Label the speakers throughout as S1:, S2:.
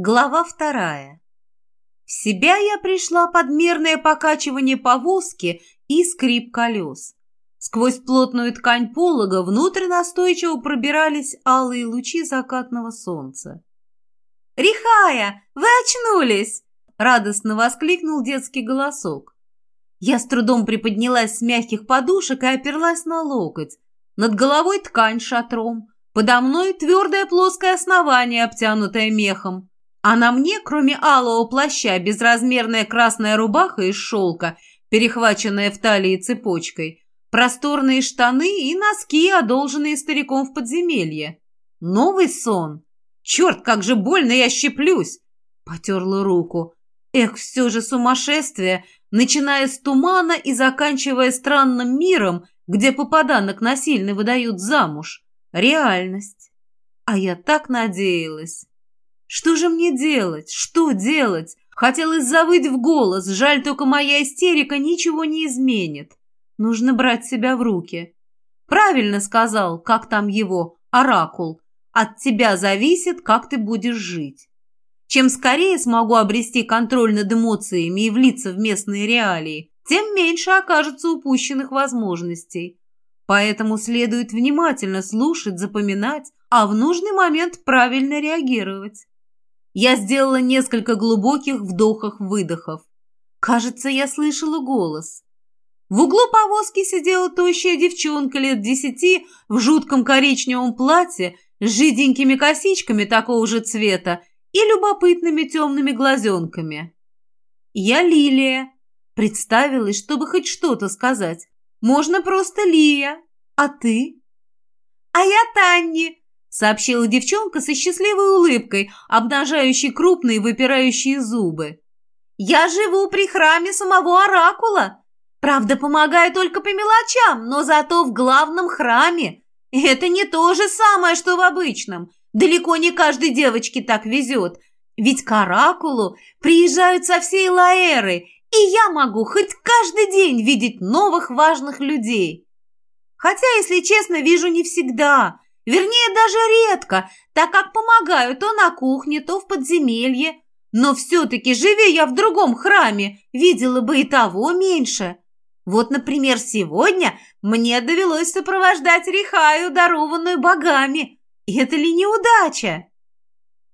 S1: Глава вторая. В себя я пришла под мерное покачивание повозки и скрип колес. Сквозь плотную ткань полога внутрь настойчиво пробирались алые лучи закатного солнца. «Рихая, вы очнулись!» — радостно воскликнул детский голосок. Я с трудом приподнялась с мягких подушек и оперлась на локоть. Над головой ткань шатром, подо мной твердое плоское основание, обтянутое мехом. А на мне, кроме алого плаща, безразмерная красная рубаха из шелка, перехваченная в талии цепочкой, просторные штаны и носки, одолженные стариком в подземелье. Новый сон. Черт, как же больно я щеплюсь! Потерла руку. Эх, все же сумасшествие, начиная с тумана и заканчивая странным миром, где попаданок насильно выдают замуж. Реальность. А я так надеялась. Что же мне делать? Что делать? Хотелось завыть в голос, жаль, только моя истерика ничего не изменит. Нужно брать себя в руки. Правильно сказал, как там его, оракул. От тебя зависит, как ты будешь жить. Чем скорее смогу обрести контроль над эмоциями и влиться в местные реалии, тем меньше окажется упущенных возможностей. Поэтому следует внимательно слушать, запоминать, а в нужный момент правильно реагировать. Я сделала несколько глубоких вдохов-выдохов. Кажется, я слышала голос. В углу повозки сидела тощая девчонка лет десяти в жутком коричневом платье с жиденькими косичками такого же цвета и любопытными темными глазенками. «Я Лилия», — представилась, чтобы хоть что-то сказать. «Можно просто Лия. А ты?» «А я Танни», сообщила девчонка со счастливой улыбкой, обнажающей крупные выпирающие зубы. «Я живу при храме самого Оракула. Правда, помогаю только по мелочам, но зато в главном храме. Это не то же самое, что в обычном. Далеко не каждой девочке так везет. Ведь к Оракулу приезжают со всей Лаэры, и я могу хоть каждый день видеть новых важных людей. Хотя, если честно, вижу не всегда – Вернее, даже редко, так как помогаю то на кухне, то в подземелье. Но все-таки, живи я в другом храме, видела бы и того меньше. Вот, например, сегодня мне довелось сопровождать Рихаю, дарованную богами. Это ли неудача?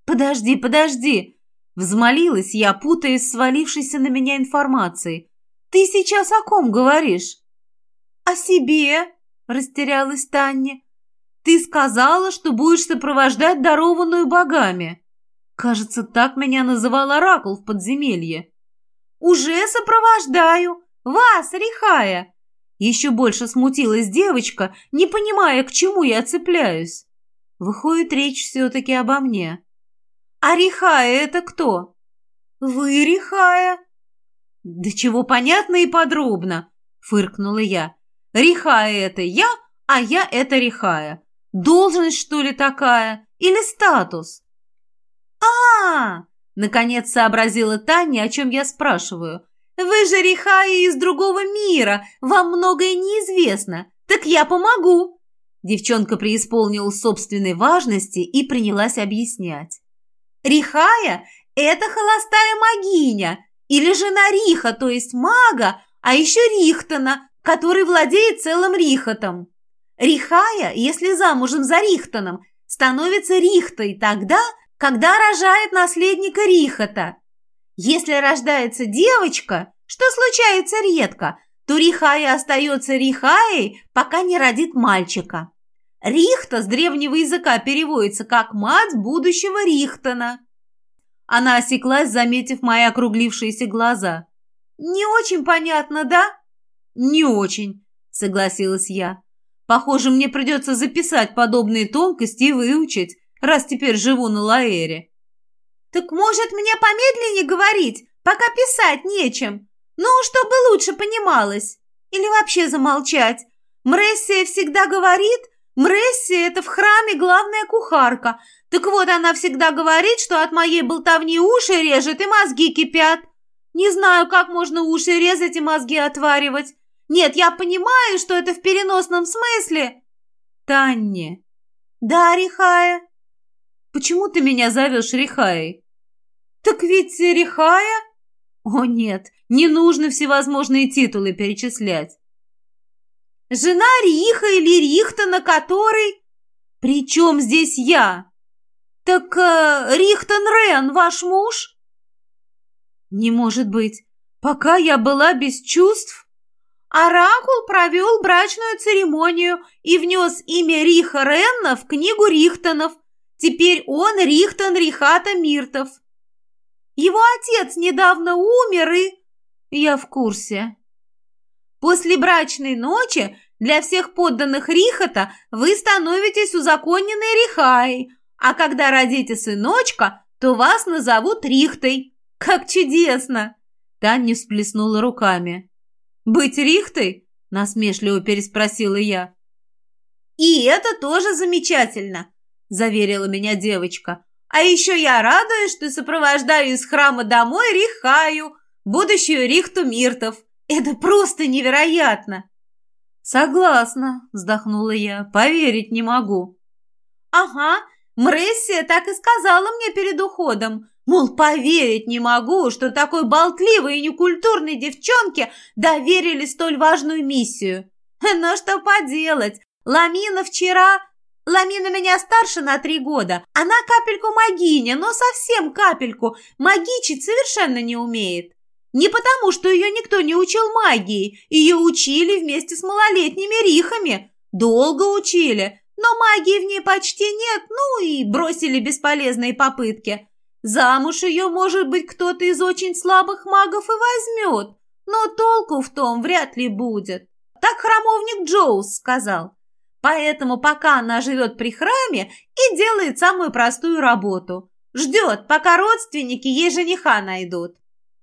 S1: Подожди, подожди. Взмолилась я, путаясь свалившейся на меня информацией. Ты сейчас о ком говоришь? О себе, растерялась Таня. Ты сказала, что будешь сопровождать дарованную богами. Кажется, так меня называл Оракул в подземелье. Уже сопровождаю. Вас, Рихая. Еще больше смутилась девочка, не понимая, к чему я цепляюсь. Выходит, речь все-таки обо мне. А Рихая это кто? Вы, Рихая? Да чего понятно и подробно, фыркнула я. Рихая это я, а я это Рихая. Должность, что ли, такая? Или статус? а, -а, -а Наконец сообразила Таня, о чем я спрашиваю. «Вы же Рихаи из другого мира, вам многое неизвестно. Так я помогу!» Девчонка преисполнилась собственной важности и принялась объяснять. «Рихая – это холостая магиня, или жена Риха, то есть мага, а еще Рихтона, который владеет целым Рихотом. Рихая, если замужем за Рихтоном, становится Рихтой тогда, когда рожает наследника Рихота. Если рождается девочка, что случается редко, то Рихая остается Рихаей, пока не родит мальчика. Рихта с древнего языка переводится как «мать будущего Рихтона». Она осеклась, заметив мои округлившиеся глаза. «Не очень понятно, да?» «Не очень», — согласилась я. Похоже, мне придется записать подобные тонкости и выучить, раз теперь живу на Лаэре. Так может мне помедленнее говорить, пока писать нечем? Ну, чтобы лучше понималось. Или вообще замолчать? Мрессия всегда говорит, Мрессия – это в храме главная кухарка. Так вот, она всегда говорит, что от моей болтовни уши режет и мозги кипят. Не знаю, как можно уши резать и мозги отваривать. Нет, я понимаю, что это в переносном смысле. Танне. Да, Рихая. Почему ты меня зовешь Рихаей? Так ведь Рихая... О нет, не нужно всевозможные титулы перечислять. Жена Риха или Рихтона, который... При чем здесь я? Так э, Рихтон Рен, ваш муж? Не может быть. Пока я была без чувств, Оракул провел брачную церемонию и внес имя Риха Ренна в книгу Рихтонов. Теперь он Рихтон Рихата Миртов. Его отец недавно умер и... Я в курсе. После брачной ночи для всех подданных Рихота вы становитесь узаконенной Рихаей, а когда родите сыночка, то вас назовут Рихтой. Как чудесно!» Таня всплеснула руками. «Быть Рихтой?» – насмешливо переспросила я. «И это тоже замечательно», – заверила меня девочка. «А еще я радуюсь, что сопровождаю из храма домой Рихаю, будущую Рихту Миртов. Это просто невероятно!» «Согласна», – вздохнула я, – «поверить не могу». «Ага, Мрессия так и сказала мне перед уходом. Мол, поверить не могу, что такой болтливой и некультурной девчонке доверили столь важную миссию. Но что поделать, Ламина вчера... Ламина меня старше на три года. Она капельку магиня, но совсем капельку. Магичить совершенно не умеет. Не потому, что ее никто не учил магии. Ее учили вместе с малолетними рихами. Долго учили. Но магии в ней почти нет, ну и бросили бесполезные попытки. Замуж ее, может быть, кто-то из очень слабых магов и возьмет, но толку в том вряд ли будет. Так храмовник Джоус сказал. Поэтому пока она живет при храме и делает самую простую работу. Ждет, пока родственники ей жениха найдут.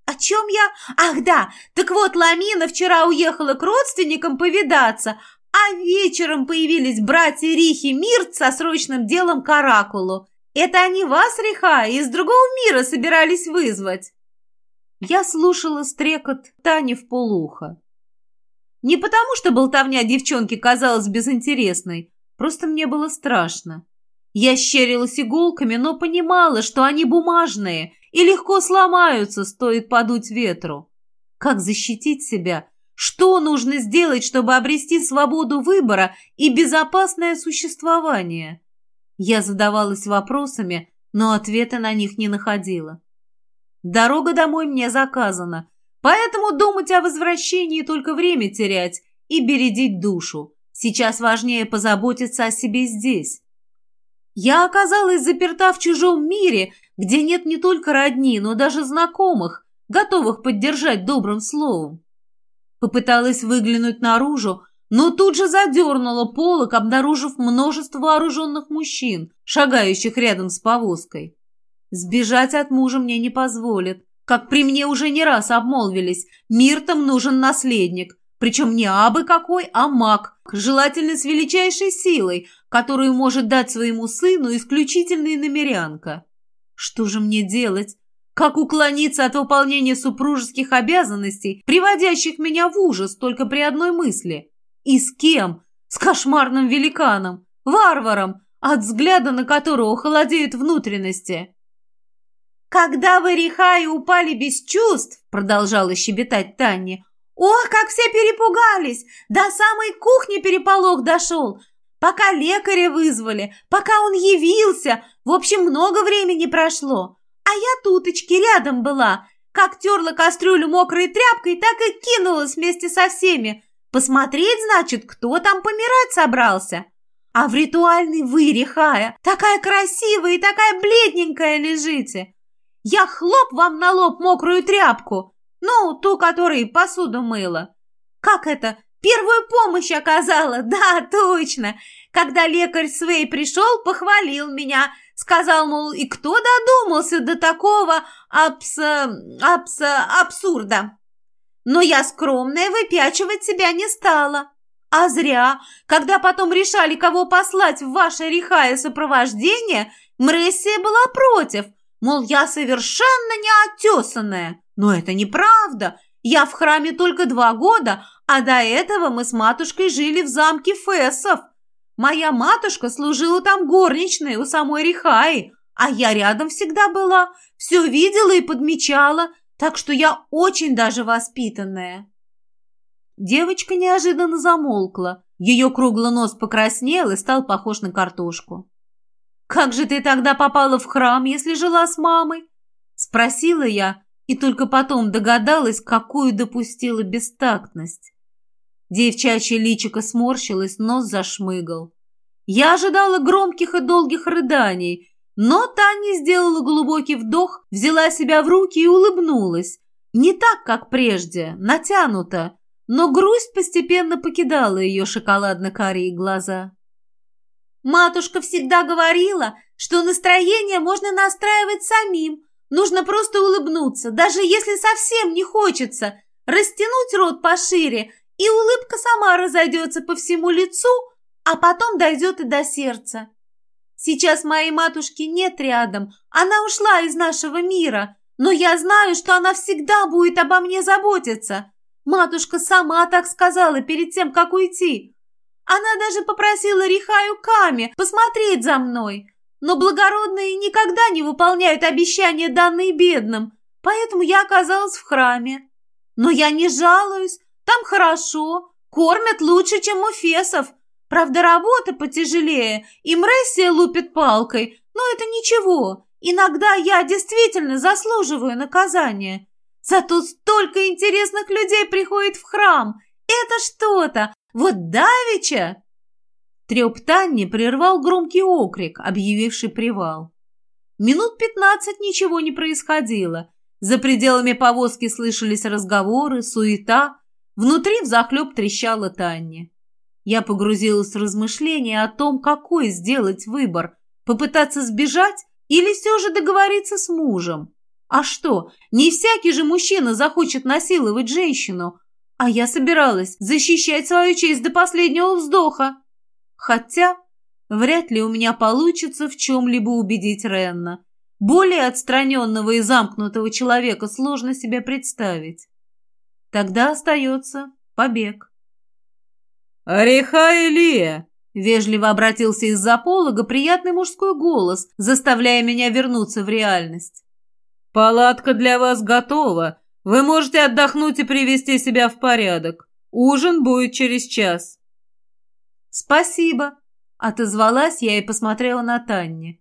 S1: «О чем я? Ах, да! Так вот, Ламина вчера уехала к родственникам повидаться, а вечером появились братья Рихи Мирт со срочным делом к Оракулу. Это они вас, Риха, из другого мира собирались вызвать?» Я слушала стрекот Тани в полухо. Не потому, что болтовня девчонки казалась безинтересной, просто мне было страшно. Я щерилась иголками, но понимала, что они бумажные и легко сломаются, стоит подуть ветру. Как защитить себя? Что нужно сделать, чтобы обрести свободу выбора и безопасное существование? Я задавалась вопросами, но ответа на них не находила. Дорога домой мне заказана, поэтому думать о возвращении только время терять и бередить душу. Сейчас важнее позаботиться о себе здесь. Я оказалась заперта в чужом мире, где нет не только родни, но даже знакомых, готовых поддержать добрым словом. Попыталась выглянуть наружу, но тут же задернула полок, обнаружив множество вооруженных мужчин, шагающих рядом с повозкой. Сбежать от мужа мне не позволят. Как при мне уже не раз обмолвились, Миртам нужен наследник, причем не абы какой, а маг, желательно с величайшей силой, которую может дать своему сыну исключительная намерянка. Что же мне делать? Как уклониться от выполнения супружеских обязанностей, приводящих меня в ужас только при одной мысли? И с кем? С кошмарным великаном, варваром, от взгляда на которого холодеют внутренности. «Когда вы, Рихаи, упали без чувств», — продолжала щебетать Таня, «ох, как все перепугались! До самой кухни переполох дошел! Пока лекаря вызвали, пока он явился, в общем, много времени прошло. А я туточки рядом была. Как терла кастрюлю мокрой тряпкой, так и кинулась вместе со всеми. Посмотреть, значит, кто там помирать собрался. А в ритуальной вы, Рихая, такая красивая и такая бледненькая лежите. Я хлоп вам на лоб мокрую тряпку, ну, ту, которой посуду мыла. Как это, первую помощь оказала? Да, точно. Когда лекарь Свей пришел, похвалил меня, сказал, мол, и кто додумался до такого абса... абса... абсурда. Но я скромная выпячивать себя не стала. А зря, когда потом решали, кого послать в ваше рехая сопровождение, Мрессия была против, мол, я совершенно неотесанная. Но это неправда. Я в храме только два года, а до этого мы с матушкой жили в замке Фессов. Моя матушка служила там горничной у самой Рихаи, А я рядом всегда была, все видела и подмечала, так что я очень даже воспитанная». Девочка неожиданно замолкла. Ее круглый нос покраснел и стал похож на картошку. «Как же ты тогда попала в храм, если жила с мамой?» Спросила я и только потом догадалась, какую допустила бестактность. Девчачье личико сморщилось, нос зашмыгал. Я ожидала громких и долгих рыданий, но Таня сделала глубокий вдох, взяла себя в руки и улыбнулась. Не так, как прежде, натянуто, но грусть постепенно покидала ее шоколадно-карие глаза. «Матушка всегда говорила, что настроение можно настраивать самим. Нужно просто улыбнуться, даже если совсем не хочется, растянуть рот пошире, и улыбка сама разойдется по всему лицу, а потом дойдет и до сердца. Сейчас моей матушки нет рядом, она ушла из нашего мира, но я знаю, что она всегда будет обо мне заботиться. Матушка сама так сказала перед тем, как уйти. Она даже попросила Рихаю Ками посмотреть за мной. Но благородные никогда не выполняют обещания, данные бедным, поэтому я оказалась в храме. Но я не жалуюсь, там хорошо, кормят лучше, чем у фесов. Правда, работа потяжелее, и Мрессия лупит палкой, но это ничего. Иногда я действительно заслуживаю наказания. Зато столько интересных людей приходит в храм. Это что-то. Вот давеча...» Треп Танни прервал громкий окрик, объявивший привал. Минут пятнадцать ничего не происходило. За пределами повозки слышались разговоры, суета. Внутри взахлеб трещала Танни. Я погрузилась в размышления о том, какой сделать выбор – попытаться сбежать или все же договориться с мужем. А что, не всякий же мужчина захочет насиловать женщину, а я собиралась защищать свою честь до последнего вздоха. Хотя вряд ли у меня получится в чем-либо убедить Ренна. Более отстраненного и замкнутого человека сложно себе представить. Тогда остается побег.
S2: «Ореха Илия!»
S1: — вежливо обратился из-за полога приятный мужской голос, заставляя меня вернуться в реальность.
S2: «Палатка для вас готова. Вы можете отдохнуть и привести себя в порядок. Ужин будет через час».
S1: «Спасибо», — отозвалась я и посмотрела на Танне.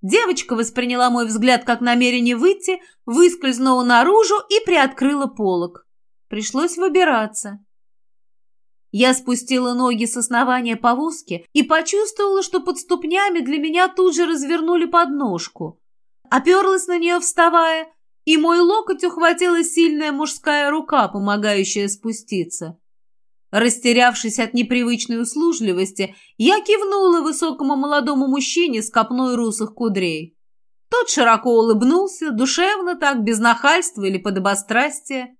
S1: Девочка восприняла мой взгляд как намерение выйти, выскользнула наружу и приоткрыла полог. Пришлось выбираться. Я спустила ноги с основания повозки и почувствовала, что под ступнями для меня тут же развернули подножку. Оперлась на нее, вставая, и мой локоть ухватила сильная мужская рука, помогающая спуститься. Растерявшись от непривычной услужливости, я кивнула высокому молодому мужчине с копной русых кудрей. Тот широко улыбнулся, душевно так, без нахальства или подобострастия.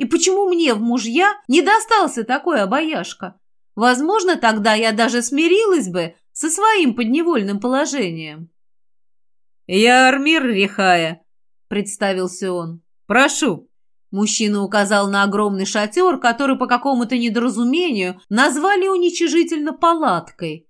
S1: И почему мне в мужья не достался такой обаяшка? Возможно, тогда я даже смирилась бы со своим подневольным положением.
S2: «Я Армир Рихая», — представился он. «Прошу».
S1: Мужчина указал на огромный шатер, который по какому-то недоразумению назвали уничижительно палаткой.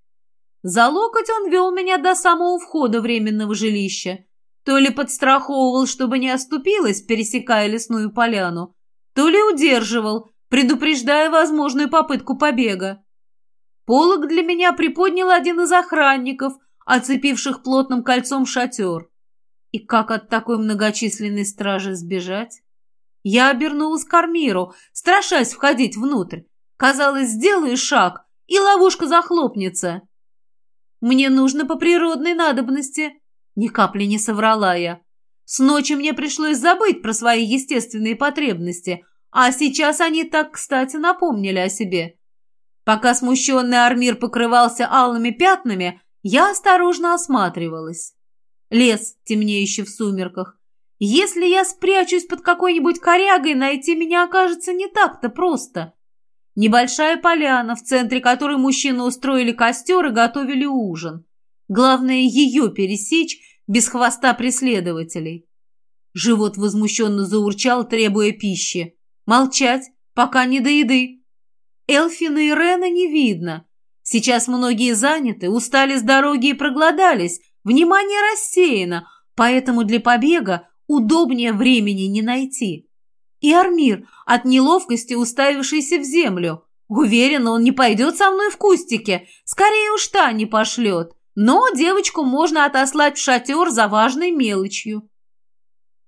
S1: За локоть он вел меня до самого входа временного жилища. То ли подстраховывал, чтобы не оступилась, пересекая лесную поляну, то ли удерживал, предупреждая возможную попытку побега. Полок для меня приподнял один из охранников, оцепивших плотным кольцом шатер. И как от такой многочисленной стражи сбежать? Я обернулась к Армиру, страшась входить внутрь. Казалось, сделаю шаг, и ловушка захлопнется. Мне нужно по природной надобности. Ни капли не соврала я. С ночи мне пришлось забыть про свои естественные потребности, а сейчас они так, кстати, напомнили о себе. Пока смущенный Армир покрывался алыми пятнами, я осторожно осматривалась. Лес, темнеющий в сумерках. Если я спрячусь под какой-нибудь корягой, найти меня окажется не так-то просто. Небольшая поляна, в центре которой мужчины устроили костер и готовили ужин. Главное ее пересечь без хвоста преследователей. Живот возмущенно заурчал, требуя пищи. Молчать, пока не до еды. Элфина и Рена не видно. Сейчас многие заняты, устали с дороги и проголодались, внимание рассеяно, поэтому для побега удобнее времени не найти. И Армир, от неловкости уставившийся в землю. Уверен, он не пойдет со мной в кустике, скорее уж та не пошлет. Но девочку можно отослать в шатер за важной мелочью.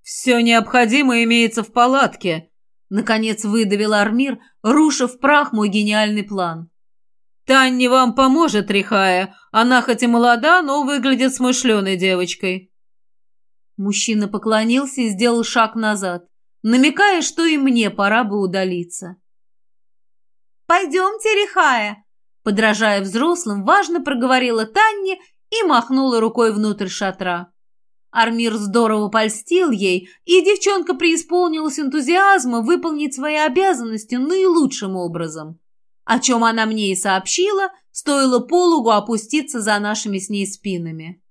S2: «Все необходимое имеется в палатке», — наконец выдавил Армир, рушив прах мой гениальный план. «Танни вам поможет, Рихая. Она хоть и молода, но выглядит смышленой девочкой».
S1: Мужчина поклонился и сделал шаг назад, намекая, что и мне пора бы удалиться. «Пойдемте, Рихая!» Подражая взрослым, важно проговорила Танни и махнула рукой внутрь шатра. Армир здорово польстил ей, и девчонка преисполнилась энтузиазма выполнить свои обязанности наилучшим образом. О чем она мне и сообщила, стоило пологу опуститься за нашими с ней спинами.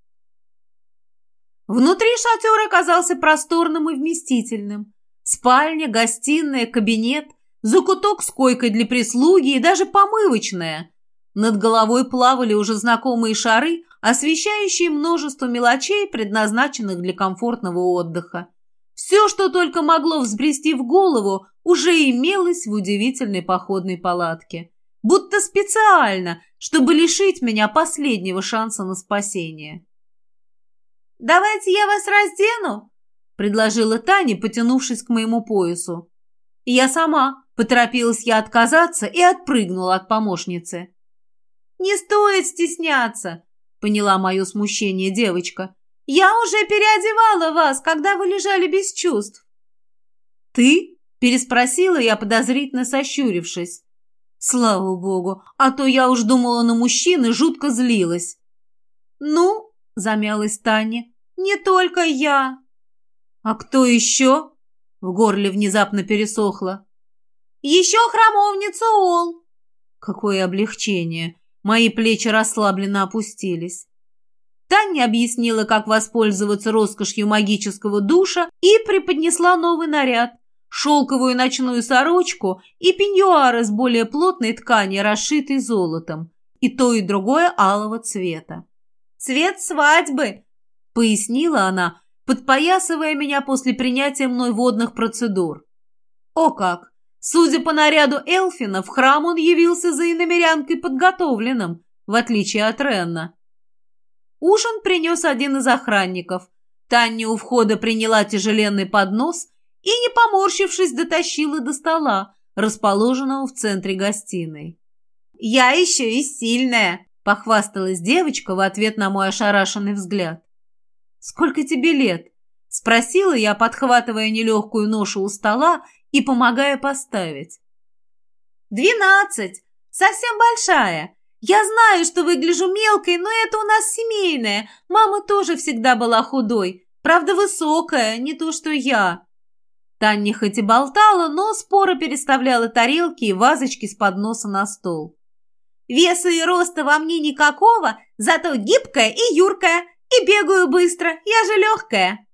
S1: Внутри шатер оказался просторным и вместительным. Спальня, гостиная, кабинет, закуток с койкой для прислуги и даже помывочная. Над головой плавали уже знакомые шары, освещающие множество мелочей, предназначенных для комфортного отдыха. Все, что только могло взбрести в голову, уже имелось в удивительной походной палатке. Будто специально, чтобы лишить меня последнего шанса на спасение. «Давайте я вас раздену», — предложила Таня, потянувшись к моему поясу. «Я сама», — поторопилась я отказаться и отпрыгнула от помощницы. «Не стоит стесняться», — поняла мое смущение девочка. «Я уже переодевала вас, когда вы лежали без чувств».
S2: «Ты?» — переспросила я, подозрительно сощурившись. Слава богу, а то я уж думала на мужчин и жутко злилась.
S1: «Ну?» — замялась Таня. «Не только я».
S2: «А кто еще?» В горле внезапно пересохло.
S1: «Еще храмовница Ол».
S2: Какое облегчение. Мои плечи расслабленно опустились.
S1: Таня объяснила, как воспользоваться роскошью магического душа и преподнесла новый наряд. Шелковую ночную сорочку и пеньюар из более плотной ткани, расшитый золотом. И то, и другое алого цвета. «Цвет свадьбы!» — пояснила она, подпоясывая меня после принятия мной водных процедур. «О как! Судя по наряду Элфина, в храм он явился за иномерянкой подготовленным, в отличие от Ренна. Ужин принес один из охранников. Таня у входа приняла тяжеленный поднос и, не поморщившись, дотащила до стола, расположенного в центре гостиной. «Я еще и сильная!» – похвасталась девочка в ответ на мой ошарашенный взгляд. «Сколько тебе лет?» – спросила я, подхватывая нелегкую ношу у стола и помогая поставить. «Двенадцать! Совсем большая! Я знаю, что выгляжу мелкой, но это у нас семейное. Мама тоже всегда была худой. Правда, высокая, не то что я». Таня хоть и болтала, но споро переставляла тарелки и вазочки с подноса на стол. «Веса и роста во мне никакого, зато гибкая и юркая, и бегаю быстро, я же легкая».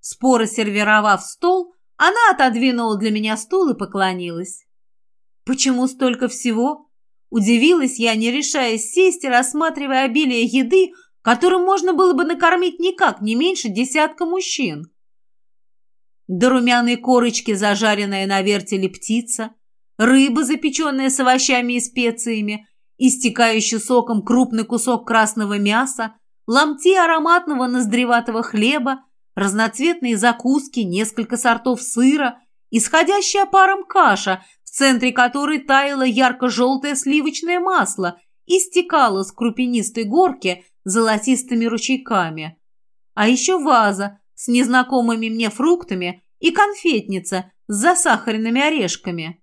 S1: Споро сервировав стол, она отодвинула для меня стул и поклонилась. «Почему столько всего?» Удивилась я, не решаясь сесть и рассматривая обилие еды, которым можно было бы накормить никак не меньше десятка мужчин. До румяной корочки зажаренная на вертеле птица, рыба, запеченная с овощами и специями, истекающий соком крупный кусок красного мяса, ломти ароматного ноздреватого хлеба, разноцветные закуски, несколько сортов сыра, исходящая паром каша, в центре которой таяло ярко-желтое сливочное масло и стекало с крупинистой горки золотистыми ручейками. А еще ваза с незнакомыми мне фруктами и конфетница с засахаренными орешками.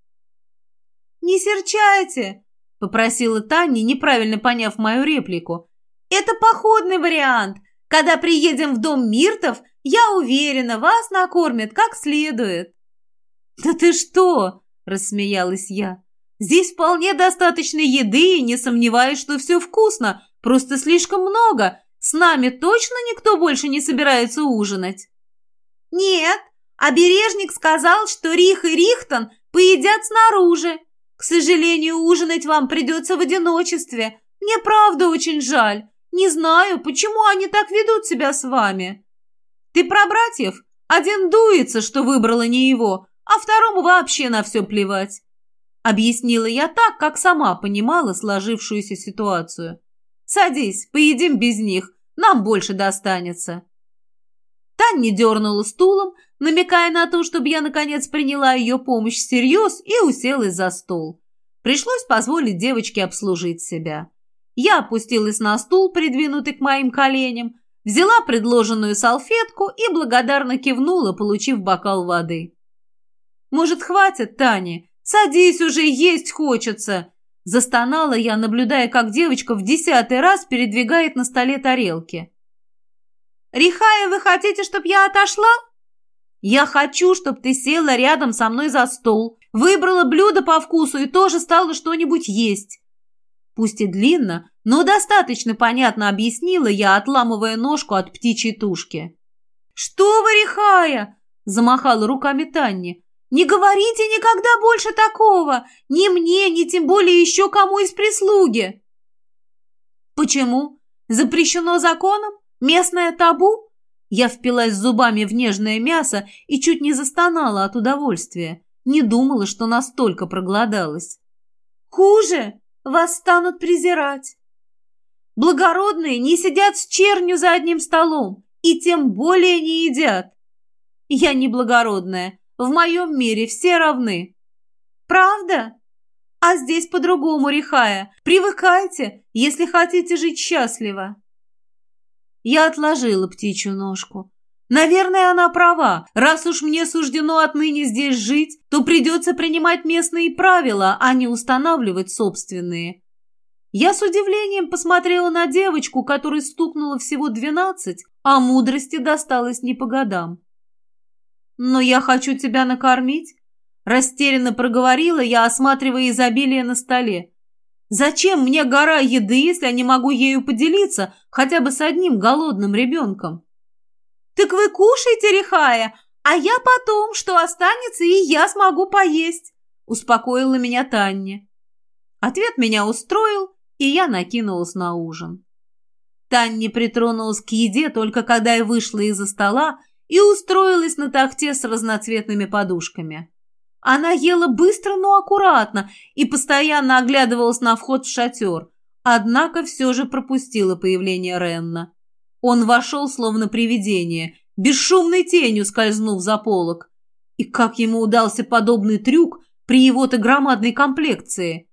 S1: «Не серчайте!» – попросила Таня, неправильно поняв мою реплику. «Это походный вариант. Когда приедем в дом Миртов, я уверена, вас накормят как следует». «Да ты что?» – рассмеялась я. «Здесь вполне достаточно еды, и не сомневаюсь, что все вкусно, просто слишком много. С нами точно никто больше не собирается ужинать?» «Нет, обережник сказал, что Рих и Рихтон поедят снаружи. К сожалению, ужинать вам придется в одиночестве. Мне правда очень жаль. Не знаю, почему они так ведут себя с вами. Ты про братьев? Один дуется, что выбрала не его, а второму вообще на все плевать. Объяснила я так, как сама понимала сложившуюся ситуацию. Садись, поедим без них, нам больше достанется. Таня дернула стулом, намекая на то, чтобы я, наконец, приняла ее помощь всерьез и уселась за стол. Пришлось позволить девочке обслужить себя. Я опустилась на стул, придвинутый к моим коленям, взяла предложенную салфетку и благодарно кивнула, получив бокал воды. «Может, хватит, Таня? Садись уже, есть хочется!» Застонала я, наблюдая, как девочка в десятый раз передвигает на столе тарелки. «Рихая, вы хотите, чтобы я отошла?» «Я хочу, чтобы ты села рядом со мной за стол, выбрала блюдо по вкусу и тоже стала что-нибудь есть». Пусть и длинно, но достаточно понятно объяснила я, отламывая ножку от птичьей тушки. «Что вы, Рихая?» – замахала руками Танни. «Не говорите никогда больше такого! Ни мне, ни тем более еще кому из прислуги!» «Почему? Запрещено законом? Местное табу?» Я впилась зубами в нежное мясо и чуть не застонала от удовольствия. Не думала, что настолько проголодалась. «Хуже! Вас станут презирать!» «Благородные не сидят с чернью за одним столом и тем более не едят!» «Я не благородная. В моем мире все равны!» «Правда?» «А здесь по-другому, Рихая. Привыкайте, если хотите жить счастливо!» Я отложила птичью ножку. Наверное, она права. Раз уж мне суждено отныне здесь жить, то придется принимать местные правила, а не устанавливать собственные. Я с удивлением посмотрела на девочку, которой стукнуло всего двенадцать, а мудрости досталось не по годам. «Но я хочу тебя накормить», – растерянно проговорила я, осматривая изобилие на столе. Зачем мне гора еды, если я не могу ею поделиться хотя бы с одним голодным ребенком? Так вы кушайте, Рихая, а я потом, что останется, и я смогу поесть, успокоила меня Таня. Ответ меня устроил, и я накинулась на ужин. Таня притронулась к еде только когда я вышла из-за стола и устроилась на тахте с разноцветными подушками. Она ела быстро, но аккуратно и постоянно оглядывалась на вход в шатер, однако все же пропустила появление Ренна. Он вошел, словно привидение, бесшумной тенью скользнув за полок. И как ему удался подобный трюк при его-то громадной комплекции?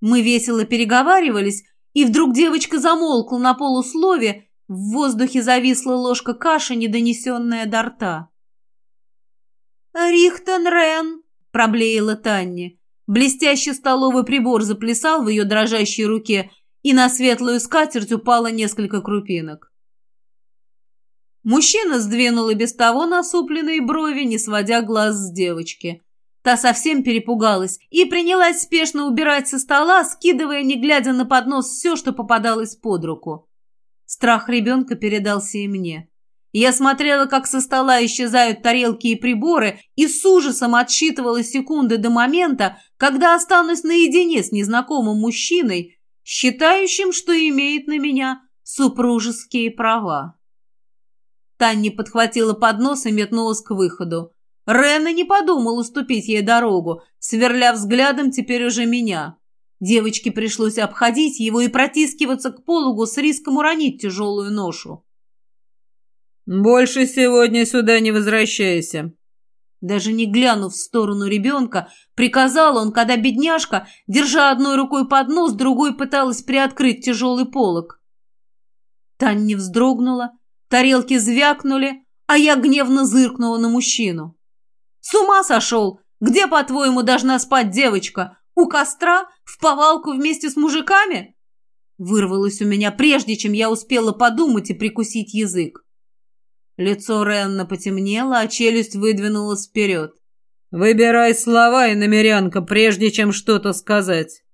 S1: Мы весело переговаривались, и вдруг девочка замолкла на полуслове, в воздухе зависла ложка каши, недонесенная до рта. «Рихтен Рен!» проблеяла Таня. Блестящий столовый прибор заплясал в ее дрожащей руке, и на светлую скатерть упало несколько крупинок. Мужчина сдвинул и без того насупленные брови, не сводя глаз с девочки. Та совсем перепугалась и принялась спешно убирать со стола, скидывая, не глядя на поднос, все, что попадалось под руку. Страх ребенка передался и мне. Я смотрела, как со стола исчезают тарелки и приборы, и с ужасом отсчитывала секунды до момента, когда останусь наедине с незнакомым мужчиной, считающим, что имеет на меня супружеские права. Таня подхватила поднос и метнулась к выходу. Рена не подумал уступить ей дорогу, сверля взглядом теперь уже меня. Девочке пришлось обходить его и протискиваться к пологу с риском уронить тяжелую ношу.
S2: «Больше сегодня сюда не возвращайся».
S1: Даже не глянув в сторону ребенка, приказал он, когда бедняжка, держа одной рукой поднос, другой пыталась приоткрыть тяжелый полог. Тань не вздрогнула, тарелки звякнули, а я гневно зыркнула на мужчину. «С ума сошел! Где, по-твоему, должна спать девочка? У костра? В повалку вместе с мужиками?» Вырвалось у меня, прежде чем я успела подумать и прикусить язык. Лицо Ренна потемнело, а челюсть выдвинулась вперед.
S2: «Выбирай слова, иномерянка, прежде чем что-то сказать».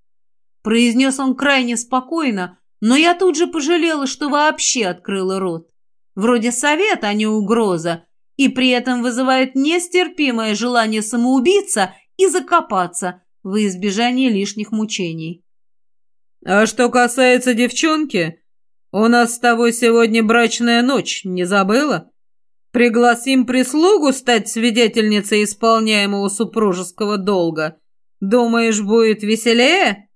S1: Произнес он крайне спокойно, но я тут же пожалела, что вообще открыла рот. Вроде совет, а не угроза, и при этом вызывает нестерпимое желание самоубиться и закопаться во избежание лишних мучений.
S2: «А что касается девчонки, «У нас с тобой сегодня брачная ночь, не забыла? Пригласим прислугу стать свидетельницей исполняемого супружеского долга. Думаешь, будет веселее?»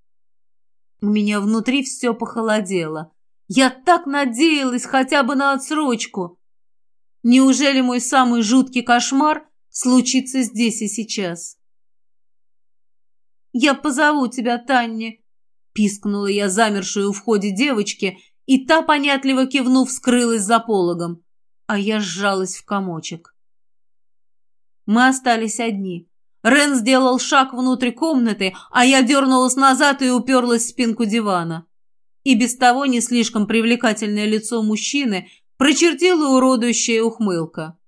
S1: У меня внутри все похолодело. Я так надеялась хотя бы на отсрочку. Неужели мой самый жуткий кошмар случится здесь и сейчас? «Я позову тебя, Танни», — пискнула я замершую в входе девочки и та, понятливо кивнув, скрылась за пологом, а я сжалась в комочек. Мы остались одни. Рен сделал шаг внутрь комнаты, а я дернулась назад и уперлась в спинку дивана. И без того не слишком привлекательное лицо мужчины прочертила уродующая ухмылка.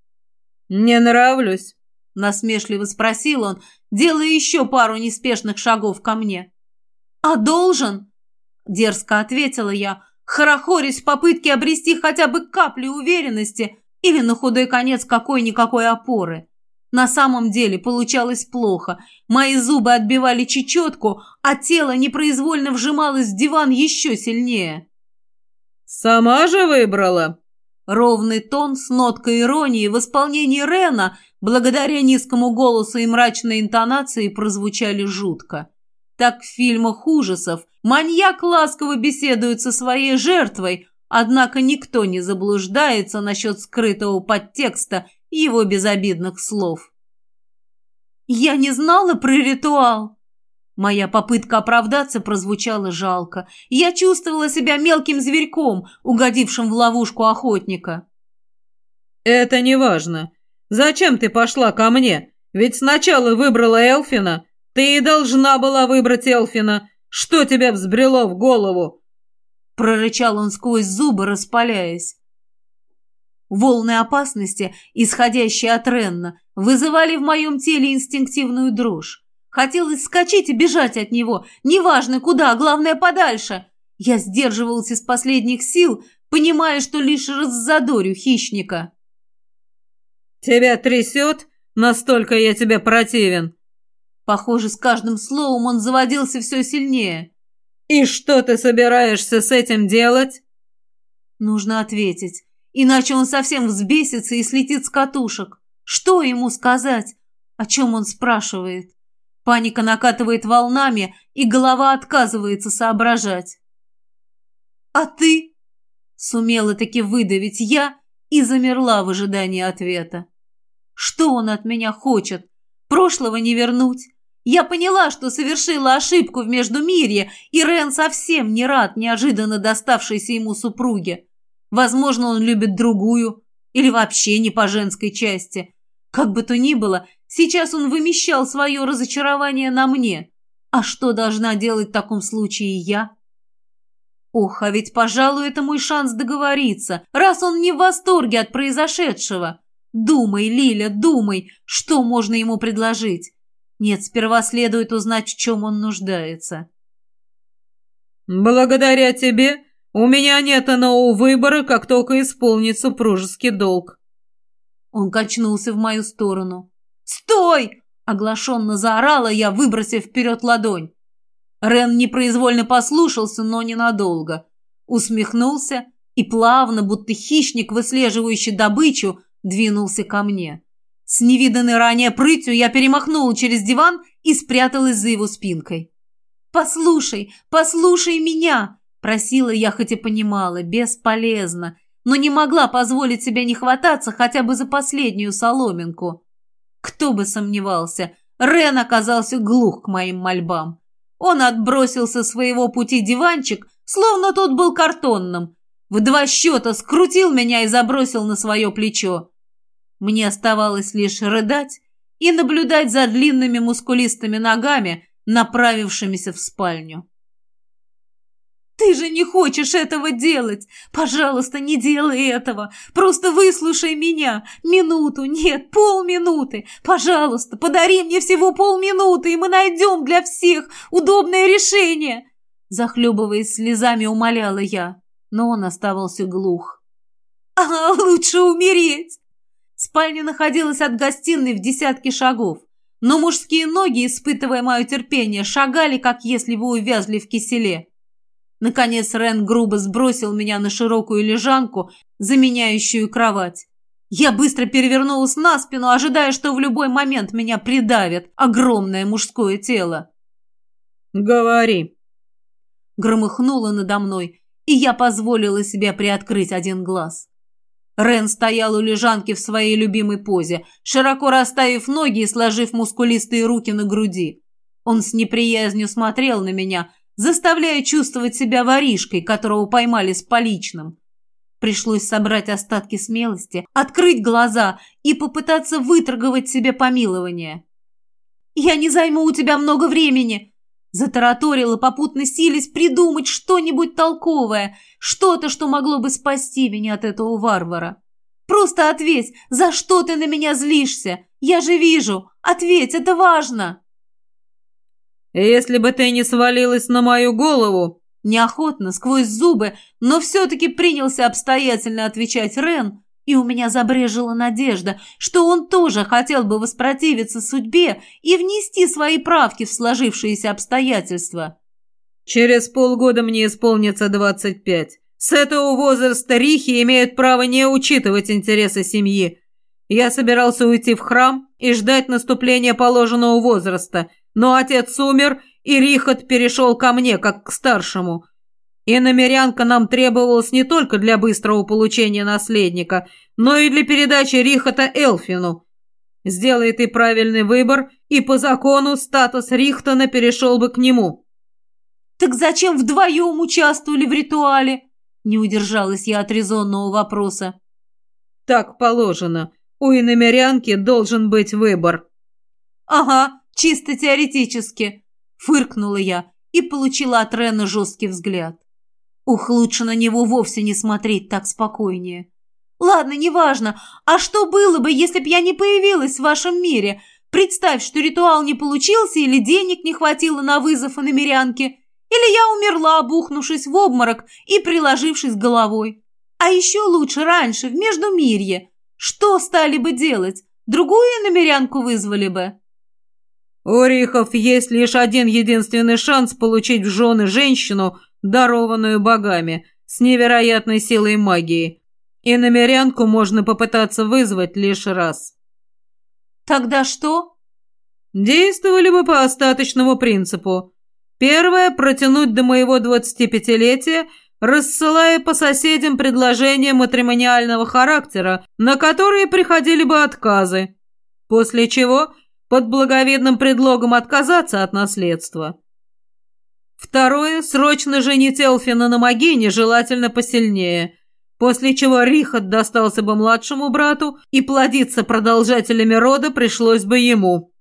S2: «Не нравлюсь?»
S1: – насмешливо спросил он, делая еще пару неспешных шагов ко мне. «А должен?» – дерзко ответила я, хорохорясь в попытке обрести хотя бы каплю уверенности или на худой конец какой-никакой опоры. На самом деле получалось плохо. Мои зубы отбивали чечетку, а тело непроизвольно вжималось в диван еще сильнее.
S2: «Сама же выбрала?»
S1: Ровный тон с ноткой иронии в исполнении Рена, благодаря низкому голосу и мрачной интонации, прозвучали жутко. Так в фильмах ужасов маньяк ласково беседует со своей жертвой, однако никто не заблуждается насчет скрытого подтекста его безобидных слов. «Я не знала про ритуал!» Моя попытка оправдаться прозвучала жалко. Я чувствовала себя мелким зверьком, угодившим в ловушку охотника.
S2: «Это не важно. Зачем ты пошла ко мне? Ведь сначала выбрала Элфина, ты и должна была выбрать Элфина. Что тебя взбрело в голову?»
S1: Прорычал он сквозь зубы, распаляясь. Волны опасности, исходящие от Ренна, вызывали в моем теле инстинктивную дрожь. Хотелось скачать и бежать от него, неважно куда, главное подальше. Я сдерживался из последних сил, понимая, что лишь раззадорю хищника.
S2: «Тебя трясет? Настолько я тебе противен!»
S1: Похоже, с каждым словом он заводился все сильнее.
S2: «И что ты собираешься с этим делать?»
S1: Нужно ответить, иначе он совсем взбесится и слетит с катушек. Что ему сказать? О чем он спрашивает? Паника накатывает волнами, и голова отказывается соображать. «А ты?» Сумела таки выдавить я и замерла в ожидании ответа. Что он от меня хочет? Прошлого не вернуть. Я поняла, что совершила ошибку в Междумирье, и Рен совсем не рад неожиданно доставшейся ему супруге. Возможно, он любит другую, или вообще не по женской части. Как бы то ни было, сейчас он вымещал свое разочарование на мне. А что должна делать в таком случае я? Ох, а ведь, пожалуй, это мой шанс договориться, раз он не в восторге от произошедшего. Думай, Лиля, думай, что можно ему предложить. Нет, сперва следует узнать, в чем он нуждается.
S2: «Благодаря тебе у меня нет иного выбора, как только исполнить супружеский долг».
S1: Он качнулся в мою сторону. «Стой!» – оглашенно заорала я, выбросив вперед ладонь. Рен непроизвольно послушался, но ненадолго. Усмехнулся и плавно, будто хищник, выслеживающий добычу, двинулся ко мне. С невиданной ранее прытью я перемахнула через диван и спряталась за его спинкой. «Послушай, послушай меня!» – просила я, хоть и понимала, бесполезно, но не могла позволить себе не хвататься хотя бы за последнюю соломинку. Кто бы сомневался, Рен оказался глух к моим мольбам. Он отбросил со своего пути диванчик, словно тот был картонным, в два счета скрутил меня и забросил на свое плечо. Мне оставалось лишь рыдать и наблюдать за длинными мускулистыми ногами, направившимися в спальню. «Ты же не хочешь этого делать! Пожалуйста, не делай этого! Просто выслушай меня! Минуту, нет, полминуты! Пожалуйста, подари мне всего полминуты, и мы найдем для всех удобное решение!» Захлебываясь слезами, умоляла я, но он оставался глух. «А лучше умереть!» Спальня находилась от гостиной в десятке шагов, но мужские ноги, испытывая мое терпение, шагали, как если бы увязли в киселе. Наконец Рен грубо сбросил меня на широкую лежанку, заменяющую кровать. Я быстро перевернулась на спину, ожидая, что в любой момент меня придавит огромное мужское тело.
S2: «Говори!»
S1: Громыхнуло надо мной, и я позволила себе приоткрыть один глаз. Рен стоял у лежанки в своей любимой позе, широко расставив ноги и сложив мускулистые руки на груди. Он с неприязнью смотрел на меня, заставляя чувствовать себя воришкой, которого поймали с поличным. Пришлось собрать остатки смелости, открыть глаза и попытаться выторговать себе помилование. «Я не займу у тебя много времени!» Затараторила, попутно сились придумать что-нибудь толковое, что-то, что могло бы спасти меня от этого варвара. «Просто ответь, за что ты на меня злишься? Я же вижу! Ответь, это важно!»
S2: «Если бы ты не свалилась на мою голову,
S1: Неохотно, сквозь зубы, но все-таки принялся обстоятельно отвечать Рен, и у меня забрежила надежда, что он тоже хотел бы воспротивиться судьбе и внести свои правки в сложившиеся обстоятельства.
S2: «Через полгода мне исполнится двадцать пять. С этого возраста рихи имеют право не учитывать интересы семьи. Я собирался уйти в храм и ждать наступления положенного возраста, но отец умер, и Рихот перешел ко мне, как к старшему. И намерянка нам требовалась не только для быстрого получения наследника, но и для передачи Рихота Элфину. Сделай ты правильный выбор, и по закону статус Рихтона перешел бы к нему.
S1: «Так зачем вдвоем участвовали в ритуале?» Не удержалась я от резонного вопроса.
S2: «Так положено. У иномерянки должен быть выбор».
S1: «Ага, чисто теоретически», Фыркнула я и получила от Рена жесткий взгляд. Ух, лучше на него вовсе не смотреть так спокойнее. Ладно, неважно. А что было бы, если б я не появилась в вашем мире? Представь, что ритуал не получился или денег не хватило на вызов и намерянки. Или я умерла, обухнувшись в обморок и приложившись головой. А еще лучше раньше, в Междумирье. Что стали бы делать? Другую намерянку вызвали бы.
S2: У Рихов есть лишь один единственный шанс получить в жены женщину, дарованную богами, с невероятной силой магии. И намерянку можно попытаться вызвать лишь раз.
S1: Тогда что?
S2: Действовали бы по остаточному принципу. Первое – протянуть до моего двадцатипятилетия, рассылая по соседям предложения матримониального характера, на которые приходили бы отказы. После чего – под благовидным предлогом отказаться от наследства. Второе – срочно женить Элфина на Магине, желательно посильнее, после чего Рихот достался бы младшему брату, и плодиться продолжателями рода пришлось бы ему.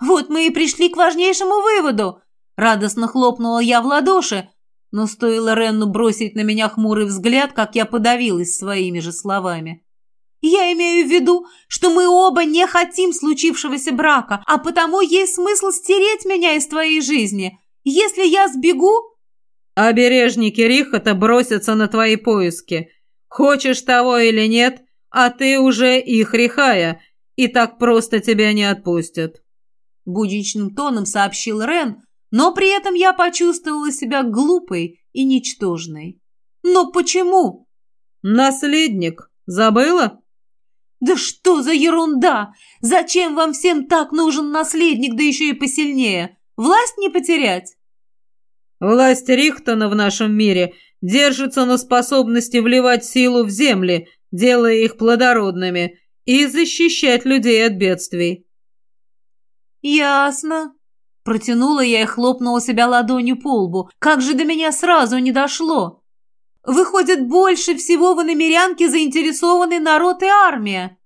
S1: «Вот мы и пришли к важнейшему выводу!» Радостно хлопнула я в ладоши, но стоило Ренну бросить на меня хмурый взгляд, как я подавилась своими же словами. Я имею в виду, что мы оба не хотим случившегося брака, а потому есть смысл стереть меня из твоей жизни. Если я сбегу...»
S2: «Обережники Рихота бросятся на твои поиски. Хочешь того или нет, а ты уже их рехая, и так просто тебя не отпустят».
S1: Будничным тоном сообщил Рен, но при этом я почувствовала себя глупой и ничтожной. «Но почему?»
S2: «Наследник. Забыла?»
S1: «Да что за ерунда! Зачем вам всем так нужен наследник, да еще и посильнее? Власть не потерять?»
S2: «Власть Рихтона в нашем мире держится на способности вливать силу в земли, делая их плодородными, и защищать людей от бедствий».
S1: «Ясно», Протянула я и хлопнула себя ладонью по лбу. Как же до меня сразу не дошло! Выходит, больше всего в иномерянке заинтересованы народ и армия.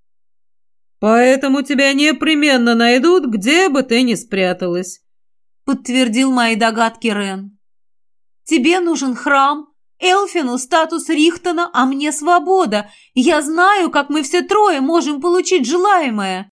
S2: Поэтому тебя непременно найдут, где бы ты ни спряталась,
S1: подтвердил мои догадки Рен. Тебе нужен храм, Элфину статус Рихтона, а мне свобода. Я знаю, как мы все трое можем получить желаемое.